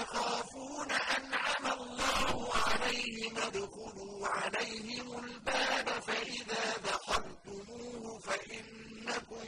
يَخَافُونَ أَنْعَمَ اللَّهُ عَلَيْهِمْ ادْخُلُوا عَلَيْهِمُ الْبَابَ فَإِذَا دَخَلْتُمُوهُ فَإِنَّكُمْ